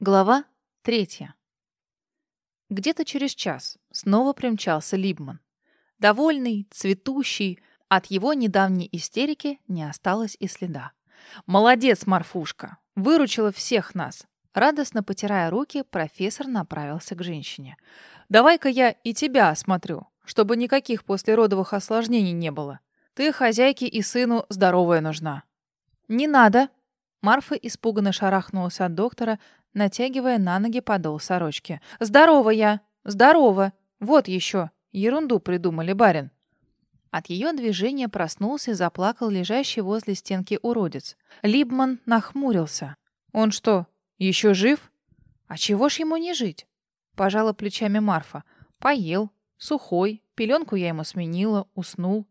Глава третья. Где-то через час снова примчался Либман. Довольный, цветущий, от его недавней истерики не осталось и следа. «Молодец, Марфушка! Выручила всех нас!» Радостно потирая руки, профессор направился к женщине. «Давай-ка я и тебя осмотрю, чтобы никаких послеродовых осложнений не было. Ты хозяйке и сыну здоровая нужна». «Не надо!» Марфа испуганно шарахнулась от доктора, натягивая на ноги подол сорочки. «Здорово я! Здорово! Вот еще! Ерунду придумали, барин!» От ее движения проснулся и заплакал лежащий возле стенки уродец. Либман нахмурился. «Он что, еще жив? А чего ж ему не жить?» Пожала плечами Марфа. «Поел. Сухой. Пеленку я ему сменила. Уснул».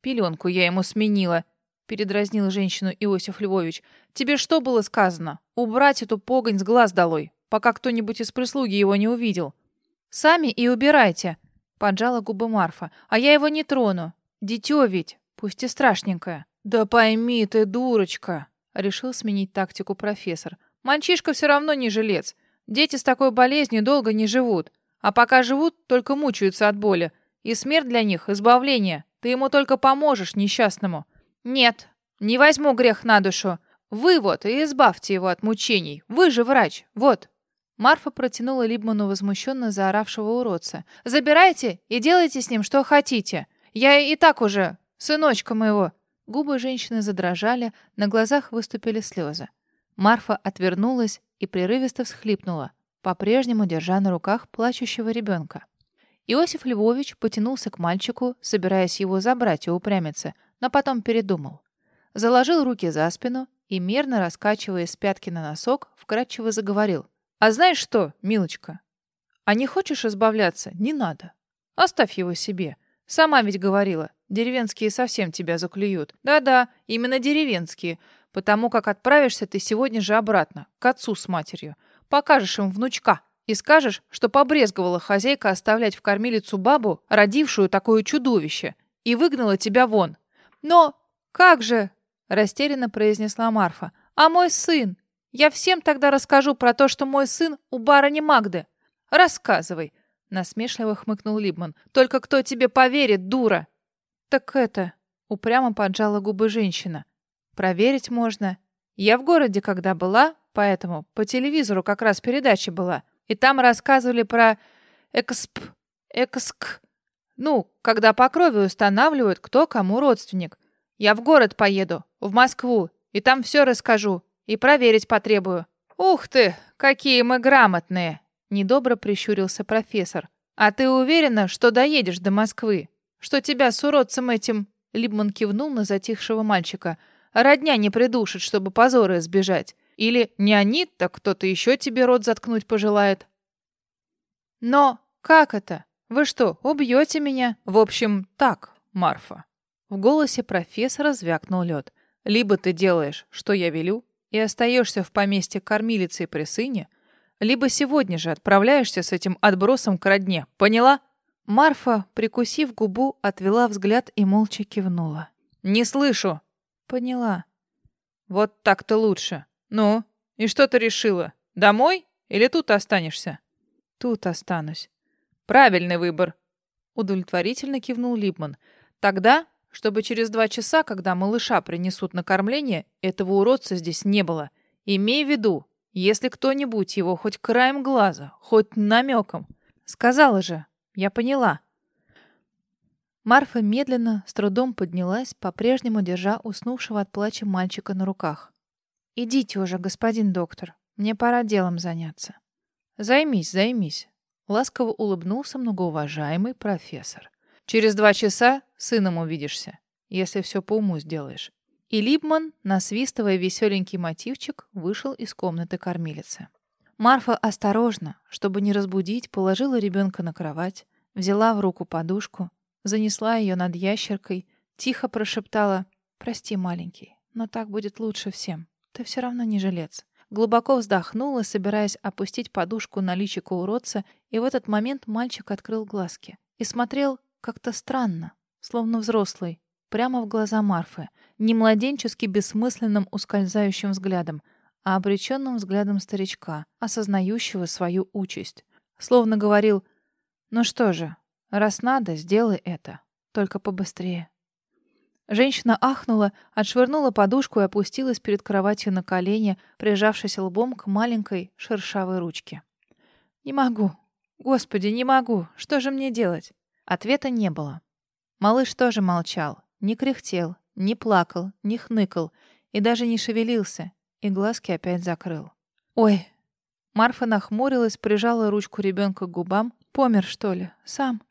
«Пеленку я ему сменила», — передразнил женщину Иосиф Львович. «Тебе что было сказано? Убрать эту погонь с глаз долой, пока кто-нибудь из прислуги его не увидел». «Сами и убирайте», — поджала губы Марфа. «А я его не трону. Дитё ведь, пусть и страшненькое». «Да пойми ты, дурочка», — решил сменить тактику профессор. «Мальчишка все равно не жилец. Дети с такой болезнью долго не живут. А пока живут, только мучаются от боли. И смерть для них — избавление. Ты ему только поможешь, несчастному. «Нет, не возьму грех на душу. Вы вот и избавьте его от мучений. Вы же врач. Вот». Марфа протянула Либману возмущенно заоравшего уродца. «Забирайте и делайте с ним что хотите. Я и так уже, сыночка моего». Губы женщины задрожали, на глазах выступили слезы. Марфа отвернулась и прерывисто всхлипнула, по-прежнему держа на руках плачущего ребенка. Иосиф Львович потянулся к мальчику, собираясь его забрать и упрямиться, но потом передумал. Заложил руки за спину и, мерно раскачивая с пятки на носок, вкратчиво заговорил. «А знаешь что, милочка? А не хочешь избавляться? Не надо. Оставь его себе. Сама ведь говорила, деревенские совсем тебя заклюют. Да-да, именно деревенские, потому как отправишься ты сегодня же обратно, к отцу с матерью. Покажешь им внучка и скажешь, что побрезговала хозяйка оставлять в кормилицу бабу, родившую такое чудовище, и выгнала тебя вон. «Но как же?» — растерянно произнесла Марфа. «А мой сын? Я всем тогда расскажу про то, что мой сын у барыни Магды». «Рассказывай», — насмешливо хмыкнул Либман. «Только кто тебе поверит, дура?» «Так это...» — упрямо поджала губы женщина. «Проверить можно. Я в городе когда была, поэтому по телевизору как раз передача была, и там рассказывали про эксп... экск... Ну, когда по крови устанавливают, кто кому родственник. Я в город поеду, в Москву, и там все расскажу, и проверить потребую. Ух ты, какие мы грамотные! Недобро прищурился профессор. А ты уверена, что доедешь до Москвы? Что тебя с уродцем этим... Либман кивнул на затихшего мальчика. Родня не придушит, чтобы позора избежать. Или не они, так кто-то еще тебе рот заткнуть пожелает. Но как это? Вы что, убьете меня? В общем, так, Марфа. В голосе профессора звякнул лед. Либо ты делаешь, что я велю, и остаешься в поместье кормилицы при сыне, либо сегодня же отправляешься с этим отбросом к родне. Поняла? Марфа, прикусив губу, отвела взгляд и молча кивнула. «Не слышу!» «Поняла». «Вот так-то лучше. Ну, и что ты решила? Домой или тут останешься?» «Тут останусь». Правильный выбор. Удовлетворительно кивнул Липман. Тогда, чтобы через два часа, когда малыша принесут на кормление, этого уродца здесь не было. Имей в виду, если кто-нибудь его хоть краем глаза, хоть намеком. Сказала же, я поняла. Марфа медленно, с трудом поднялась, по-прежнему держа уснувшего от плача мальчика на руках. «Идите уже, господин доктор. Мне пора делом заняться». «Займись, займись. Ласково улыбнулся многоуважаемый профессор. «Через два часа сыном увидишься, если все по уму сделаешь». И Липман, насвистывая веселенький мотивчик, вышел из комнаты кормилицы. Марфа осторожно, чтобы не разбудить, положила ребенка на кровать, взяла в руку подушку, занесла ее над ящеркой, тихо прошептала «Прости, маленький, но так будет лучше всем. Ты все равно не жилец. Глубоко вздохнула, собираясь опустить подушку на личико уродца, и в этот момент мальчик открыл глазки и смотрел как-то странно, словно взрослый, прямо в глаза Марфы, не младенчески бессмысленным ускользающим взглядом, а обреченным взглядом старичка, осознающего свою участь. Словно говорил «Ну что же, раз надо, сделай это, только побыстрее». Женщина ахнула, отшвырнула подушку и опустилась перед кроватью на колени, прижавшись лбом к маленькой шершавой ручке. «Не могу. Господи, не могу. Что же мне делать?» Ответа не было. Малыш тоже молчал, не кряхтел, не плакал, не хныкал и даже не шевелился, и глазки опять закрыл. «Ой!» Марфа нахмурилась, прижала ручку ребенка к губам. «Помер, что ли? Сам?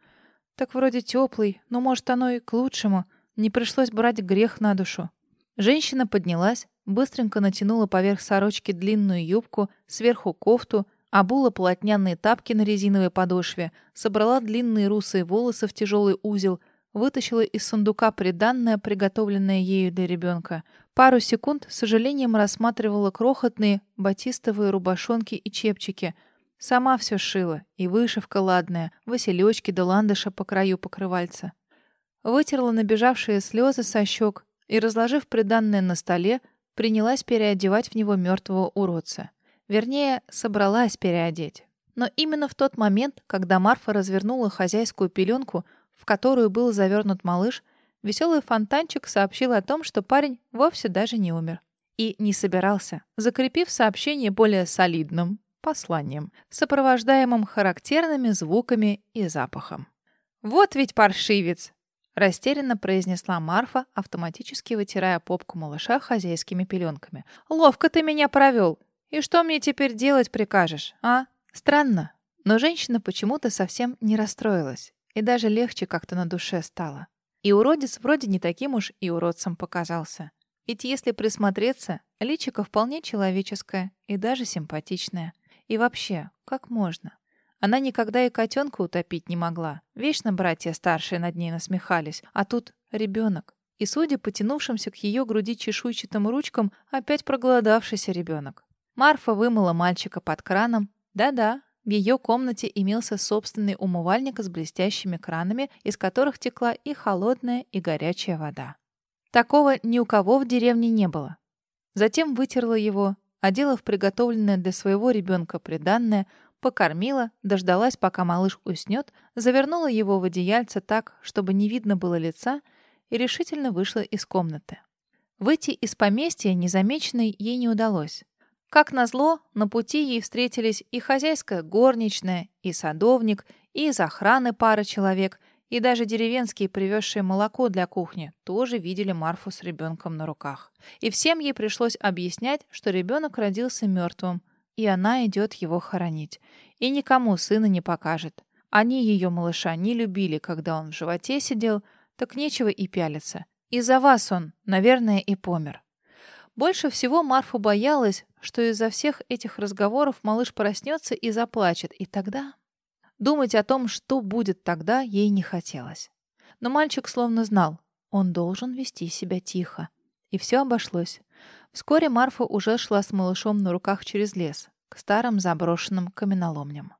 Так вроде теплый, но, может, оно и к лучшему. Не пришлось брать грех на душу. Женщина поднялась, быстренько натянула поверх сорочки длинную юбку, сверху кофту, обула полотняные тапки на резиновой подошве, собрала длинные русые волосы в тяжелый узел, вытащила из сундука приданное, приготовленное ею для ребенка. Пару секунд с сожалением рассматривала крохотные батистовые рубашонки и чепчики. Сама все шила, и вышивка ладная, василечки да ландыша по краю покрывальца вытерла набежавшие слезы со щек и, разложив приданное на столе, принялась переодевать в него мертвого уродца. Вернее, собралась переодеть. Но именно в тот момент, когда Марфа развернула хозяйскую пеленку, в которую был завернут малыш, веселый фонтанчик сообщил о том, что парень вовсе даже не умер. И не собирался, закрепив сообщение более солидным посланием, сопровождаемым характерными звуками и запахом. «Вот ведь паршивец!» Растерянно произнесла Марфа, автоматически вытирая попку малыша хозяйскими пеленками. «Ловко ты меня провел! И что мне теперь делать прикажешь, а?» Странно, но женщина почему-то совсем не расстроилась. И даже легче как-то на душе стало. И уродец вроде не таким уж и уродцем показался. Ведь если присмотреться, личико вполне человеческое и даже симпатичное. И вообще, как можно? Она никогда и котенка утопить не могла. Вечно братья старшие над ней насмехались. А тут ребенок. И, судя по тянувшимся к ее груди чешуйчатым ручкам, опять проголодавшийся ребенок. Марфа вымыла мальчика под краном. Да-да, в ее комнате имелся собственный умывальник с блестящими кранами, из которых текла и холодная, и горячая вода. Такого ни у кого в деревне не было. Затем вытерла его, одела в приготовленное для своего ребенка приданное, покормила, дождалась, пока малыш уснет, завернула его в одеяльце так, чтобы не видно было лица, и решительно вышла из комнаты. Выйти из поместья незамеченной ей не удалось. Как назло, на пути ей встретились и хозяйская горничная, и садовник, и из охраны пара человек, и даже деревенские, привезшие молоко для кухни, тоже видели Марфу с ребенком на руках. И всем ей пришлось объяснять, что ребенок родился мертвым, и она идет его хоронить. И никому сына не покажет. Они ее малыша не любили, когда он в животе сидел, так нечего и пялиться. Из-за вас он, наверное, и помер. Больше всего Марфа боялась, что из-за всех этих разговоров малыш проснется и заплачет, и тогда... Думать о том, что будет тогда, ей не хотелось. Но мальчик словно знал, он должен вести себя тихо. И все обошлось. Вскоре Марфа уже шла с малышом на руках через лес, к старым заброшенным каменоломням.